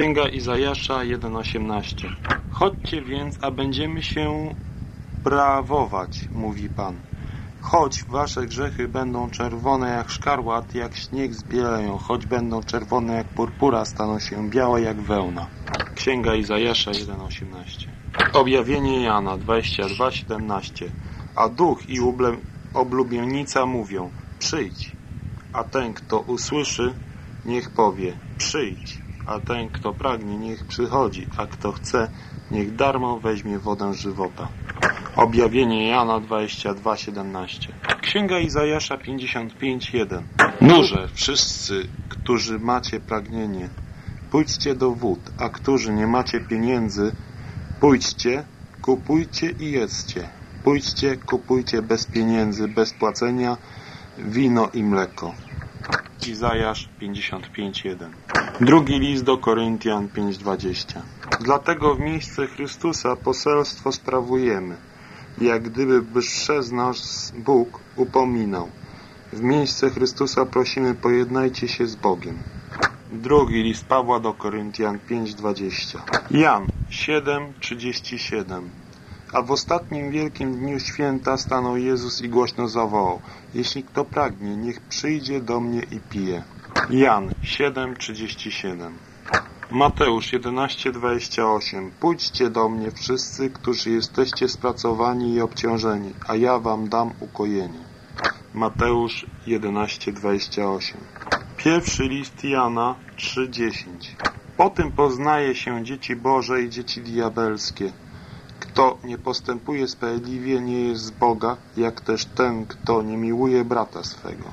Księga Izajasza 1:18 Chodźcie więc, a będziemy się prawować, mówi Pan. Choć wasze grzechy będą czerwone jak szkarłat, jak śnieg zbielają, choć będą czerwone jak purpura, staną się białe jak wełna. Księga Izajasza 1:18 Objawienie Jana 22:17 A duch i oblubienica mówią: Przyjdź. A ten, kto usłyszy, niech powie: Przyjdź a ten, kto pragnie, niech przychodzi, a kto chce, niech darmo weźmie wodę żywota. Objawienie Jana 22:17. Księga Izajasza 55:1. Nurze, wszyscy, którzy macie pragnienie, pójdźcie do wód, a którzy nie macie pieniędzy, pójdźcie, kupujcie i jedzcie. Pójdźcie, kupujcie bez pieniędzy, bez płacenia, wino i mleko. Izajasz 55:1. Drugi list do Koryntian 5:20. Dlatego w miejsce Chrystusa poselstwo sprawujemy, jak gdyby przez nas Bóg upominał. W miejsce Chrystusa prosimy, pojednajcie się z Bogiem. Drugi list Pawła do Koryntian 5:20. Jan 7:37. A w ostatnim wielkim dniu święta stanął Jezus i głośno zawołał: Jeśli kto pragnie, niech przyjdzie do mnie i pije. Jan 7:37. Mateusz 11:28. Pójdźcie do mnie wszyscy, którzy jesteście spracowani i obciążeni, a ja wam dam ukojenie. Mateusz 11:28. Pierwszy list Jana 3:10. Po tym poznaje się dzieci Boże i dzieci diabelskie. Kto nie postępuje sprawiedliwie, nie jest z Boga, jak też ten, kto nie miłuje brata swego.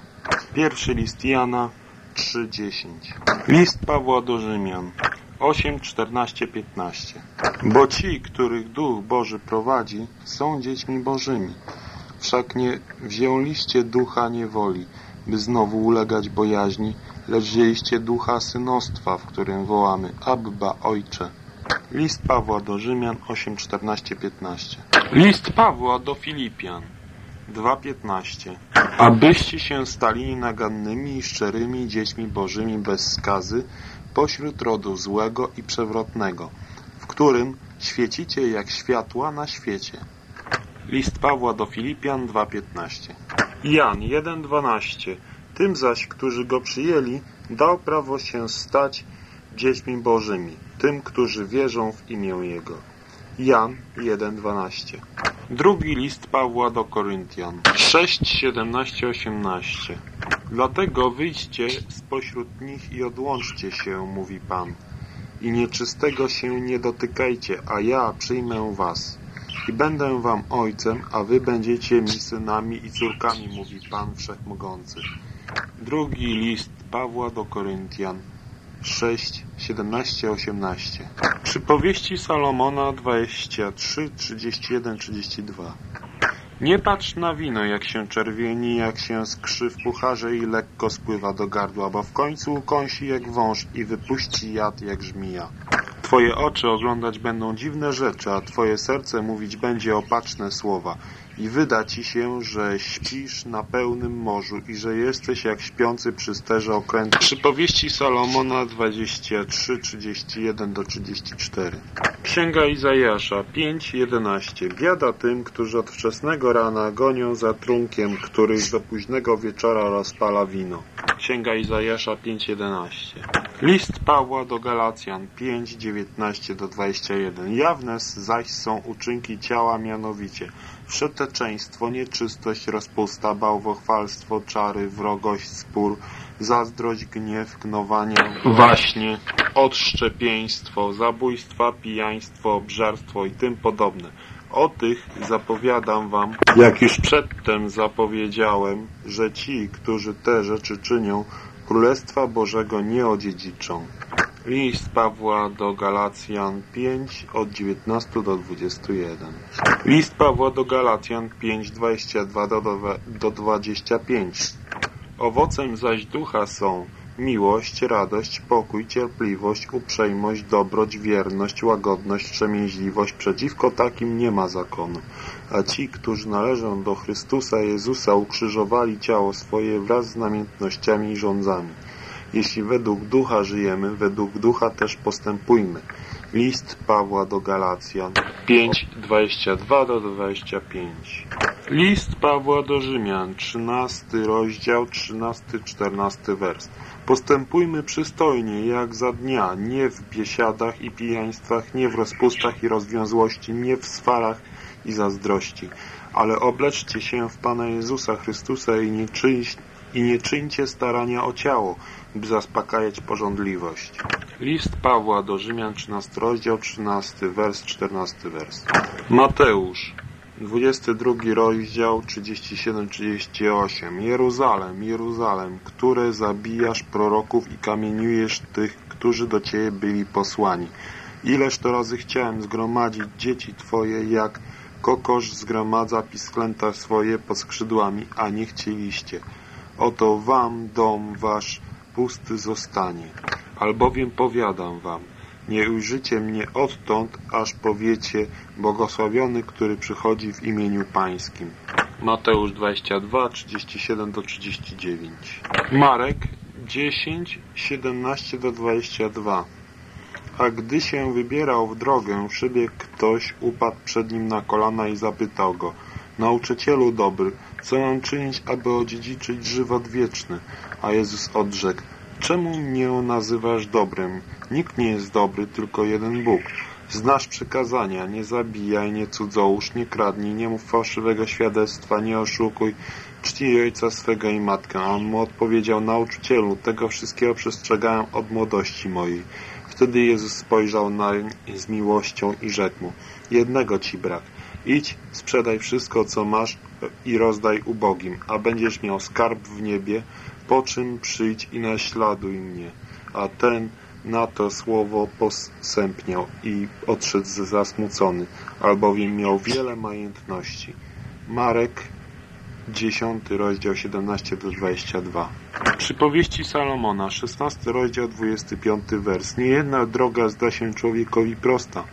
Pierwszy list Jana 3.10 List Pawła do Rzymian 8.14.15 Bo ci, których Duch Boży prowadzi, są dziećmi Bożymi. Wszak nie wzięliście ducha niewoli, by znowu ulegać bojaźni, lecz wzięliście ducha synostwa, w którym wołamy Abba Ojcze. List Pawła do Rzymian 8.14.15 List Pawła do Filipian 2.15 Abyście się stali nagannymi i szczerymi dziećmi bożymi bez skazy pośród rodu złego i przewrotnego, w którym świecicie jak światła na świecie. List Pawła do Filipian 2.15 Jan 1.12 Tym zaś, którzy go przyjęli, dał prawo się stać dziećmi bożymi, tym, którzy wierzą w imię Jego. Jan 1.12 Drugi list Pawła do Koryntian 6, 17, 18 Dlatego wyjdźcie spośród nich i odłączcie się, mówi Pan, i nieczystego się nie dotykajcie, a ja przyjmę was. I będę wam ojcem, a wy będziecie mi synami i córkami, mówi Pan Wszechmogący. Drugi list Pawła do Koryntian 6, 17, 18. Przypowieści Salomona 23, 31, 32. Nie patrz na wino, jak się czerwieni, jak się skrzy w pucharze i lekko spływa do gardła, bo w końcu ukąsi jak wąż i wypuści jad jak żmija. Twoje oczy oglądać będą dziwne rzeczy, a Twoje serce mówić będzie opaczne słowa i wyda ci się, że śpisz na pełnym morzu i że jesteś jak śpiący przy sterze okrętu. Przypowieści Salomona 23:31-34. Księga Izajasza 5:11. Biada tym, którzy od wczesnego rana gonią za trunkiem, których do późnego wieczora rozpala wino. Księga Izajasza 5:11. List Pawła do Galacjan 5:19-21. Jawne zaś są uczynki ciała, mianowicie przeteczeństwo, nieczystość, rozpusta, bałwochwalstwo, czary, wrogość, spór, zazdrość, gniew, gnowania, właśnie, odszczepieństwo, zabójstwa, pijaństwo, obżarstwo i tym podobne. O tych zapowiadam wam, jak już przedtem zapowiedziałem, że ci, którzy te rzeczy czynią, Królestwa Bożego nie odziedziczą. List Pawła do Galacjan 5 od 19 do 21. List Pawła do Galacjan 5, 22 do, do 25. Owocem zaś ducha są miłość, radość, pokój, cierpliwość, uprzejmość, dobroć, wierność, łagodność, przemięźliwość. Przeciwko takim nie ma zakonu. A ci, którzy należą do Chrystusa Jezusa, ukrzyżowali ciało swoje wraz z namiętnościami i rządzami. Jeśli według ducha żyjemy, według ducha też postępujmy. List Pawła do Galacjan 5, 22 do 25. List Pawła do Rzymian, 13 rozdział, 13-14 wers. Postępujmy przystojnie, jak za dnia, nie w biesiadach i pijaństwach, nie w rozpustach i rozwiązłości, nie w swalach i zazdrości, ale obleczcie się w Pana Jezusa Chrystusa i nie, czyń, i nie czyńcie starania o ciało, by zaspokajać pożądliwość. List Pawła do Rzymian, 13 rozdział, 13 wers, 14 wers. Mateusz, 22 rozdział, 37-38. Jeruzalem, Jeruzalem, które zabijasz proroków i kamieniujesz tych, którzy do Ciebie byli posłani. Ileż to razy chciałem zgromadzić dzieci Twoje, jak kokosz zgromadza pisklęta swoje pod skrzydłami, a nie chcieliście. Oto Wam dom Wasz pusty zostanie. Albowiem powiadam wam, nie ujrzycie mnie odtąd, aż powiecie, błogosławiony, który przychodzi w imieniu Pańskim. Mateusz 22, 37-39 Marek 10, 17-22 A gdy się wybierał w drogę, przybiegł ktoś, upadł przed nim na kolana i zapytał go – Nauczycielu dobry, co mam czynić, aby odziedziczyć żywot wieczny? A Jezus odrzekł, czemu mnie nazywasz dobrym? Nikt nie jest dobry, tylko jeden Bóg. Znasz przykazania, nie zabijaj, nie cudzołóż, nie kradnij, nie mów fałszywego świadectwa, nie oszukuj, czcij ojca swego i matkę. A on mu odpowiedział, nauczycielu, tego wszystkiego przestrzegałem od młodości mojej. Wtedy Jezus spojrzał nań z miłością i rzekł mu, jednego ci brak. Idź, sprzedaj wszystko, co masz i rozdaj ubogim, a będziesz miał skarb w niebie, po czym przyjdź i naśladuj mnie. A ten na to słowo posępniał i odszedł zasmucony, albowiem miał wiele majątności. Marek 10 rozdział 17 do 22. Przypowieści Salomona, 16 rozdział 25 wers. Nie jedna droga zda się człowiekowi prosta,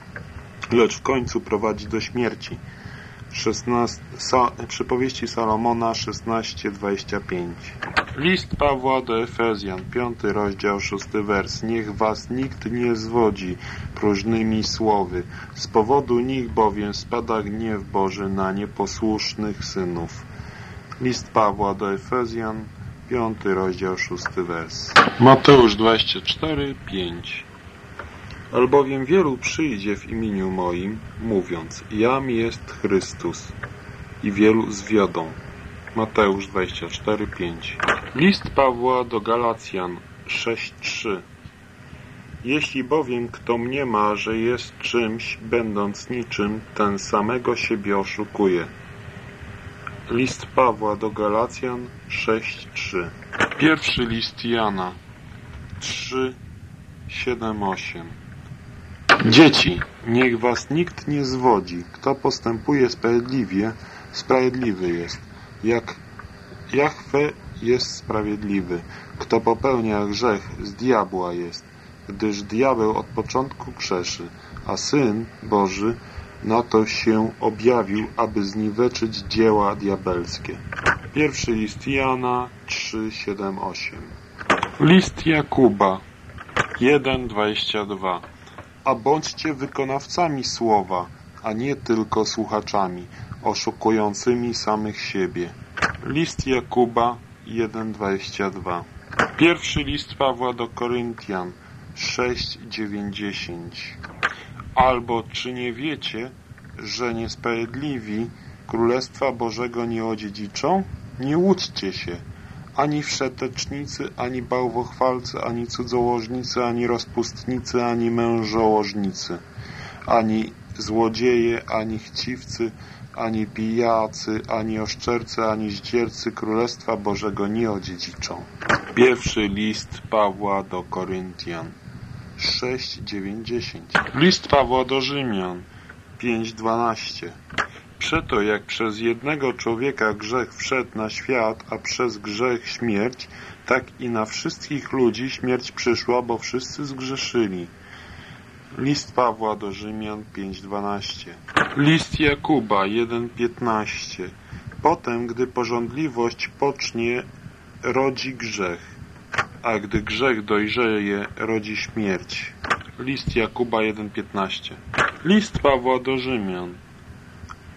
lecz w końcu prowadzi do śmierci. 16, przypowieści Salomona 16:25. List Pawła do Efezjan, 5 rozdział, 6 wers. Niech was nikt nie zwodzi próżnymi słowy. Z powodu nich bowiem spada gniew Boży na nieposłusznych synów. List Pawła do Efezjan, 5 rozdział, 6 wers. Mateusz 24:5. Albowiem wielu przyjdzie w imieniu moim, mówiąc, jam jest Chrystus i wielu zwiodą. Mateusz 24:5. List Pawła do Galacjan 6:3. Jeśli bowiem kto mniema, że jest czymś, będąc niczym, ten samego siebie oszukuje. List Pawła do Galacjan 6:3. Pierwszy list Jana 3:7-8. Dzieci, niech was nikt nie zwodzi. Kto postępuje sprawiedliwie, sprawiedliwy jest. Jak Jahwe jest sprawiedliwy. Kto popełnia grzech, z diabła jest. Gdyż diabeł od początku krzeszy, a Syn Boży na to się objawił, aby zniweczyć dzieła diabelskie. Pierwszy list Jana 3, 7, 8. List Jakuba 1, 22. A bądźcie wykonawcami słowa, a nie tylko słuchaczami, oszukującymi samych siebie. List Jakuba 1:22. Pierwszy list Pawła do Koryntian 6:90. Albo czy nie wiecie, że niesprawiedliwi Królestwa Bożego nie odziedziczą? Nie łudźcie się ani wszetecznicy, ani bałwochwalcy, ani cudzołożnicy, ani rozpustnicy, ani mężołożnicy, ani złodzieje, ani chciwcy, ani pijacy, ani oszczercy, ani zdziercy Królestwa Bożego nie odziedziczą. Pierwszy list Pawła do Koryntian. 6.9.10 List Pawła do Rzymian. 5.12 Przeto jak przez jednego człowieka grzech wszedł na świat, a przez grzech śmierć, tak i na wszystkich ludzi śmierć przyszła, bo wszyscy zgrzeszyli. List Pawła do Rzymian 5.12 List Jakuba 1.15 Potem, gdy porządliwość pocznie, rodzi grzech, a gdy grzech dojrzeje, rodzi śmierć. List Jakuba 1.15 List Pawła do Rzymian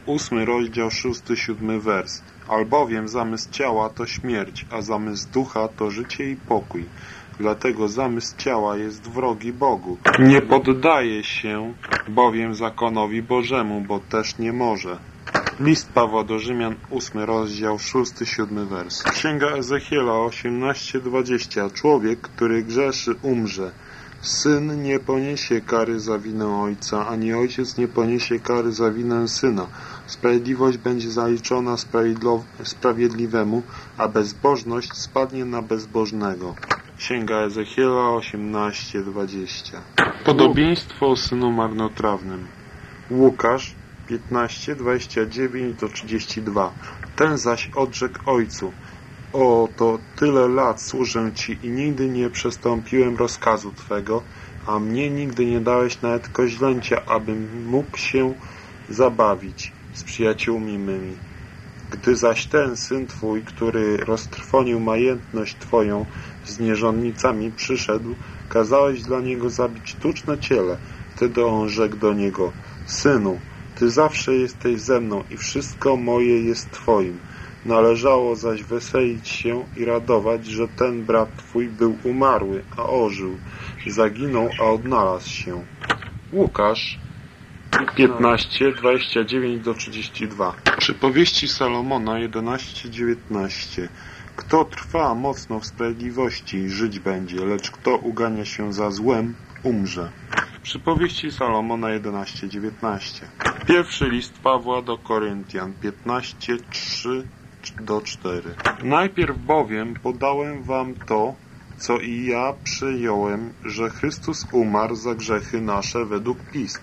ósmy rozdział, szósty, siódmy wers. Albowiem zamysł ciała to śmierć, a zamysł ducha to życie i pokój. Dlatego zamysł ciała jest wrogi Bogu. Nie poddaje się bowiem zakonowi Bożemu, bo też nie może. List Pawła do Rzymian, 8 rozdział, 6-7 wers. Księga Ezechiela 18:20. Człowiek, który grzeszy, umrze Syn nie poniesie kary za winę ojca, ani ojciec nie poniesie kary za winę syna. Sprawiedliwość będzie zaliczona sprawiedliwemu, a bezbożność spadnie na bezbożnego. Księga Ezechiela 18:20. Podobieństwo o synu marnotrawnym. Łukasz 15:29 do 32. Ten zaś odrzekł ojcu: Oto tyle lat służę Ci i nigdy nie przestąpiłem rozkazu Twego, a mnie nigdy nie dałeś nawet koźlęcia, abym mógł się zabawić z przyjaciółmi mymi. Gdy zaś ten syn Twój, który roztrwonił majętność Twoją z nierządnicami przyszedł, kazałeś dla niego zabić tuczne ciele. Wtedy on rzekł do niego, Synu, Ty zawsze jesteś ze mną i wszystko moje jest Twoim Należało zaś weselić się i radować, że ten brat twój był umarły, a ożył, zaginął, a odnalazł się. Łukasz 15, 29 do 32. Przypowieści Salomona 11, 19. Kto trwa mocno w sprawiedliwości, żyć będzie, lecz kto ugania się za złem, umrze. Przypowieści Salomona 11:19. Pierwszy list Pawła do Koryntian 15:3 do 4. Najpierw bowiem podałem wam to, co i ja przyjąłem, że Chrystus umarł za grzechy nasze według pism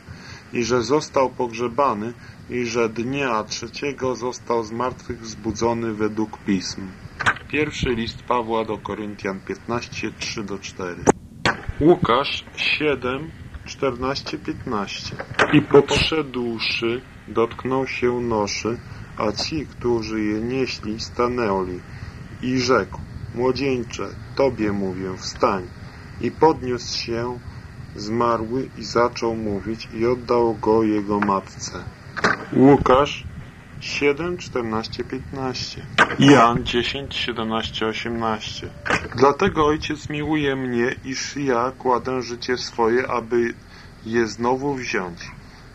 i że został pogrzebany i że dnia trzeciego został z martwych wzbudzony według pism. Pierwszy list Pawła do Koryntian 15, 3-4 Łukasz 7, 14-15 I podszedłszy dotknął się noszy, a ci, którzy je nieśli, stanęli. I rzekł, młodzieńcze, tobie mówię, wstań. I podniósł się zmarły i zaczął mówić i oddał go jego matce. Łukasz 7, 14, 15 Jan 10, 17, 18 Dlatego Ojciec miłuje mnie, iż ja kładę życie swoje, aby je znowu wziąć.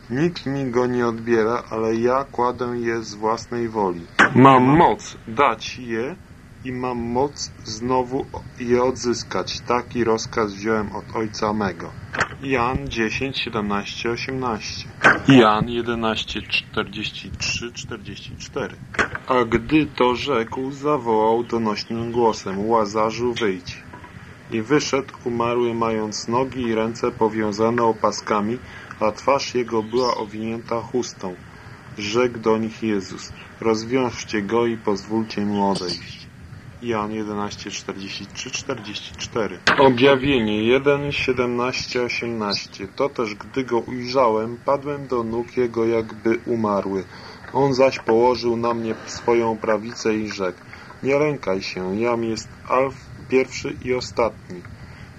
Nikt mi go nie odbiera, ale ja kładę je z własnej woli. Mam moc dać je i mam moc znowu je odzyskać. Taki rozkaz wziąłem od ojca mego. Jan 10, 17, 18. Jan 11, 43, 44. A gdy to rzekł, zawołał donośnym głosem, Łazarzu wyjdź. I wyszedł umarły, mając nogi i ręce powiązane opaskami, a twarz jego była owinięta chustą. Rzekł do nich Jezus, rozwiążcie go i pozwólcie mu odejść. Jan 11, 43, 44 Objawienie 1, 17, 18 To też gdy go ujrzałem, padłem do nóg jego jakby umarły. On zaś położył na mnie swoją prawicę i rzekł Nie lękaj się, jam jest alf pierwszy i ostatni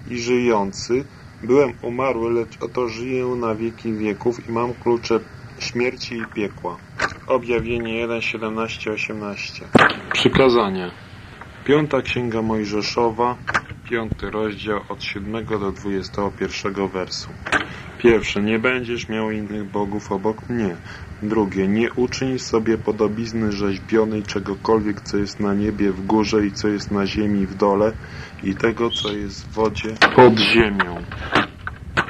i żyjący Byłem umarły, lecz oto żyję na wieki wieków i mam klucze śmierci i piekła. Objawienie 1, 17, 18. Przykazanie. Piąta Księga Mojżeszowa, piąty rozdział od 7 do 21 wersu. Pierwsze, nie będziesz miał innych bogów obok mnie. Drugie, nie uczyń sobie podobizny rzeźbionej czegokolwiek, co jest na niebie w górze i co jest na ziemi w dole i tego, co jest w wodzie pod ziemią.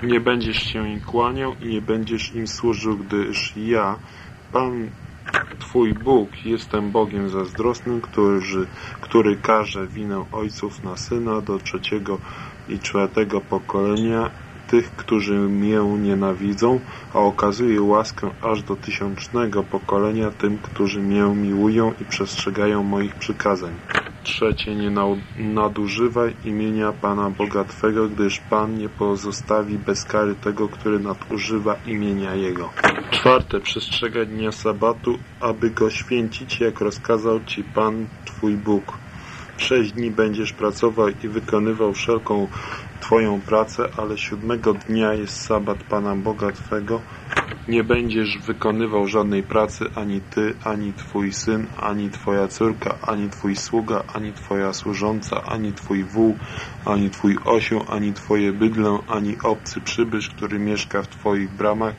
Nie będziesz się im kłaniał i nie będziesz im służył, gdyż ja, Pan Twój Bóg, jestem Bogiem zazdrosnym, który, który każe winę ojców na syna do trzeciego i czwartego pokolenia tych, którzy mię nienawidzą, a okazuję łaskę aż do tysiącznego pokolenia tym, którzy mię miłują i przestrzegają moich przykazań. Trzecie, nie nadużywaj imienia Pana Boga Twego, gdyż Pan nie pozostawi bez kary tego, który nadużywa imienia Jego. Czwarte, przestrzegaj dnia sabatu, aby go święcić, jak rozkazał Ci Pan Twój Bóg. Sześć dni będziesz pracował i wykonywał wszelką Twoją pracę, ale siódmego dnia jest sabat Pana Boga Twego. Nie będziesz wykonywał żadnej pracy ani Ty, ani Twój syn, ani Twoja córka, ani Twój sługa, ani Twoja służąca, ani Twój wół, ani Twój osioł, ani Twoje bydlę, ani obcy przybysz, który mieszka w Twoich bramach,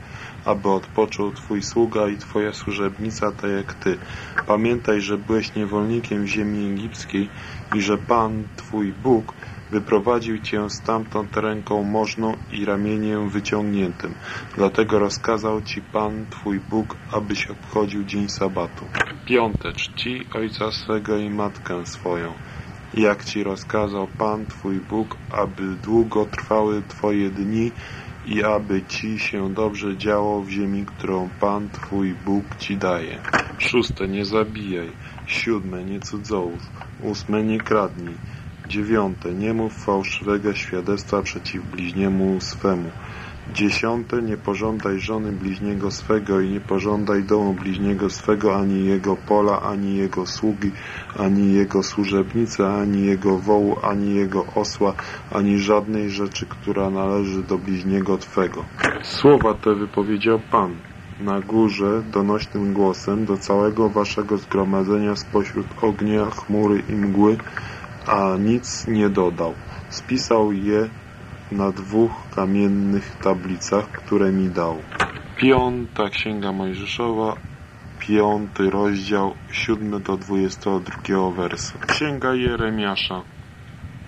aby odpoczął Twój sługa i Twoja służebnica, tak jak Ty. Pamiętaj, że byłeś niewolnikiem w ziemi egipskiej i że Pan, Twój Bóg, Wyprowadził cię stamtąd ręką możną i ramieniem wyciągniętym. Dlatego rozkazał ci Pan, Twój Bóg, abyś obchodził dzień sabatu. Piąte, czci ojca swego i matkę swoją jak Ci rozkazał Pan Twój Bóg, aby długo trwały Twoje dni i aby Ci się dobrze działo w ziemi, którą Pan Twój Bóg Ci daje. Szóste, nie zabijaj. Siódme, nie cudzołóż. Ósme, nie kradnij. Dziewiąte, nie mów fałszywego świadectwa przeciw bliźniemu swemu. Dziesiąte, nie pożądaj żony bliźniego swego i nie pożądaj domu bliźniego swego, ani jego pola, ani jego sługi, ani jego służebnicy, ani jego wołu, ani jego osła, ani żadnej rzeczy, która należy do bliźniego Twego. Słowa te wypowiedział Pan na górze donośnym głosem do całego waszego zgromadzenia spośród ognia, chmury i mgły, a nic nie dodał. Spisał je na dwóch kamiennych tablicach, które mi dał. Piąta Księga Mojżeszowa, piąty rozdział, siódmy do dwudziestego drugiego wersu. Księga Jeremiasza,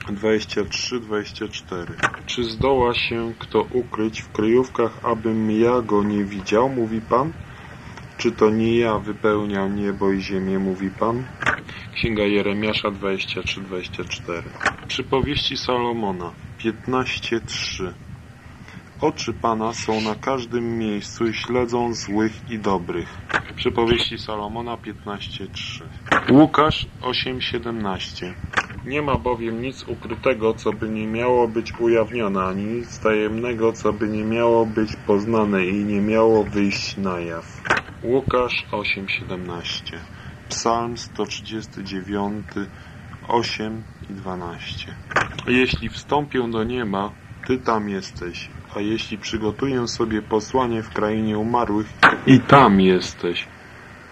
23-24 Czy zdoła się kto ukryć w kryjówkach, abym ja go nie widział, mówi Pan? Czy to nie ja wypełniam niebo i ziemię, mówi Pan? Księga Jeremiasza 23-24 Przypowieści Salomona 15:3 Oczy Pana są na każdym miejscu i śledzą złych i dobrych. Przypowieści Salomona 15:3 Łukasz 8:17 Nie ma bowiem nic ukrytego, co by nie miało być ujawnione, ani nic tajemnego, co by nie miało być poznane i nie miało wyjść na jaw. Łukasz 8:17, Psalm 139, 8 i 12. Jeśli wstąpię do nieba, Ty tam jesteś, a jeśli przygotuję sobie posłanie w krainie umarłych, i tam jesteś,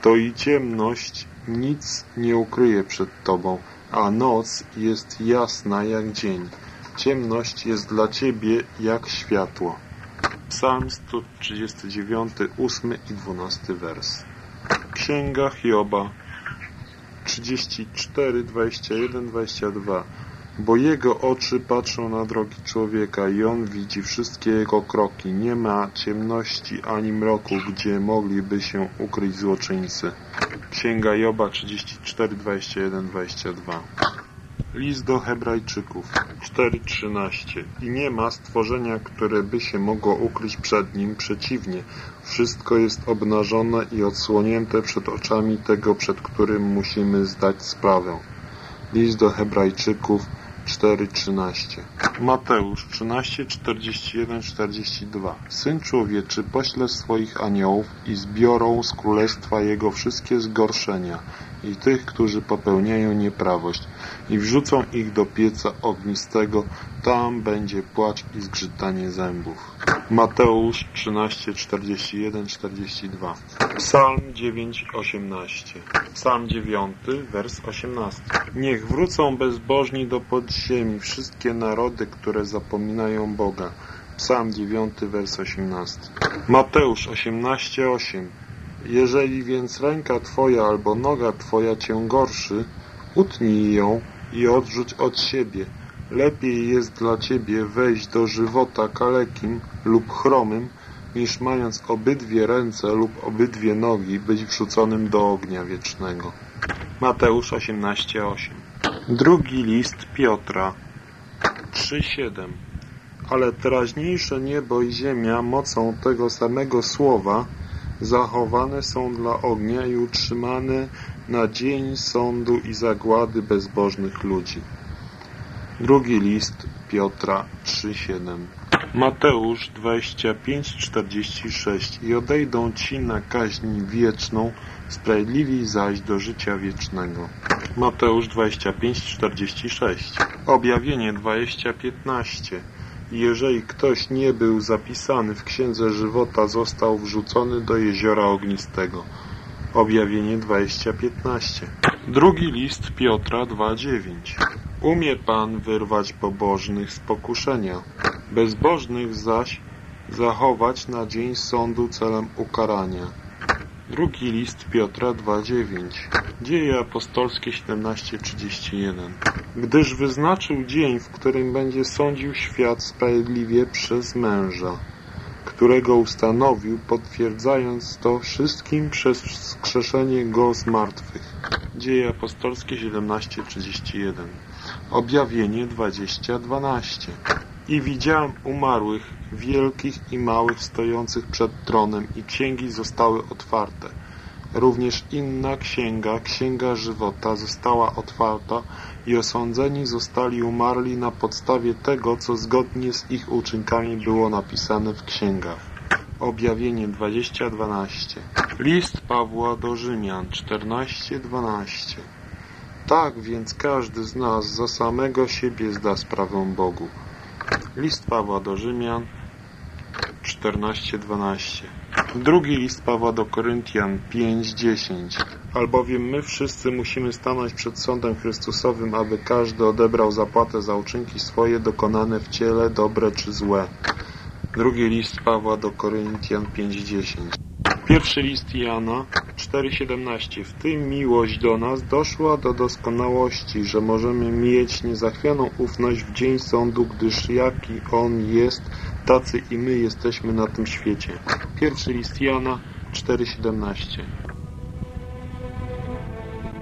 to i ciemność nic nie ukryje przed Tobą, a noc jest jasna jak dzień. Ciemność jest dla Ciebie jak światło. Psalm 139, 8 i 12 wers. Księga Hioba 34, 21, 22. Bo jego oczy patrzą na drogi człowieka i on widzi wszystkie jego kroki. Nie ma ciemności ani mroku, gdzie mogliby się ukryć złoczyńcy. Księga Joba 34, 21, 22. List do Hebrajczyków. 4:13 I nie ma stworzenia, które by się mogło ukryć przed nim, przeciwnie, wszystko jest obnażone i odsłonięte przed oczami tego, przed którym musimy zdać sprawę. List do Hebrajczyków. 4:13 Mateusz 13:41-42 Syn człowieczy pośle swoich aniołów i zbiorą z królestwa jego wszystkie zgorszenia i tych, którzy popełniają nieprawość i wrzucą ich do pieca ognistego, tam będzie płacz i zgrzytanie zębów. Mateusz 13, 41, 42 Psalm 9, 18 Psalm 9, wers 18 Niech wrócą bezbożni do podziemi wszystkie narody, które zapominają Boga. Psalm 9, wers 18 Mateusz 18, 8 jeżeli więc ręka Twoja albo noga Twoja Cię gorszy, utnij ją i odrzuć od siebie. Lepiej jest dla Ciebie wejść do żywota kalekim lub chromym, niż mając obydwie ręce lub obydwie nogi być wrzuconym do ognia wiecznego. Mateusz 18:8. Drugi list Piotra 3:7. Ale teraźniejsze niebo i ziemia mocą tego samego słowa zachowane są dla ognia i utrzymane na dzień sądu i zagłady bezbożnych ludzi. Drugi list Piotra 3,7 Mateusz 25,46 I odejdą ci na kaźń wieczną, sprawiedliwi zaś do życia wiecznego. Mateusz 25,46 Objawienie 20,15 jeżeli ktoś nie był zapisany w Księdze Żywota, został wrzucony do Jeziora Ognistego. Objawienie 20.15 Drugi list Piotra 2.9 Umie Pan wyrwać pobożnych z pokuszenia, bezbożnych zaś zachować na dzień sądu celem ukarania. Drugi list Piotra 2,9 Dzieje apostolskie 17,31 Gdyż wyznaczył dzień, w którym będzie sądził świat sprawiedliwie przez męża, którego ustanowił, potwierdzając to wszystkim przez wskrzeszenie go z martwych. Dzieje apostolskie 17,31 Objawienie 20,12 i widziałem umarłych, wielkich i małych, stojących przed tronem i księgi zostały otwarte. Również inna księga, księga żywota, została otwarta i osądzeni zostali umarli na podstawie tego, co zgodnie z ich uczynkami było napisane w księgach. Objawienie 20.12 List Pawła do Rzymian 14.12 Tak więc każdy z nas za samego siebie zda sprawę Bogu List Pawła do Rzymian 14:12. Drugi list Pawła do Koryntian 5:10. Albowiem my wszyscy musimy stanąć przed sądem Chrystusowym, aby każdy odebrał zapłatę za uczynki swoje dokonane w ciele, dobre czy złe. Drugi list Pawła do Koryntian 5:10. Pierwszy list Jana 4,17 W tym miłość do nas doszła do doskonałości, że możemy mieć niezachwianą ufność w dzień sądu, gdyż jaki On jest, tacy i my jesteśmy na tym świecie. Pierwszy list Jana 4,17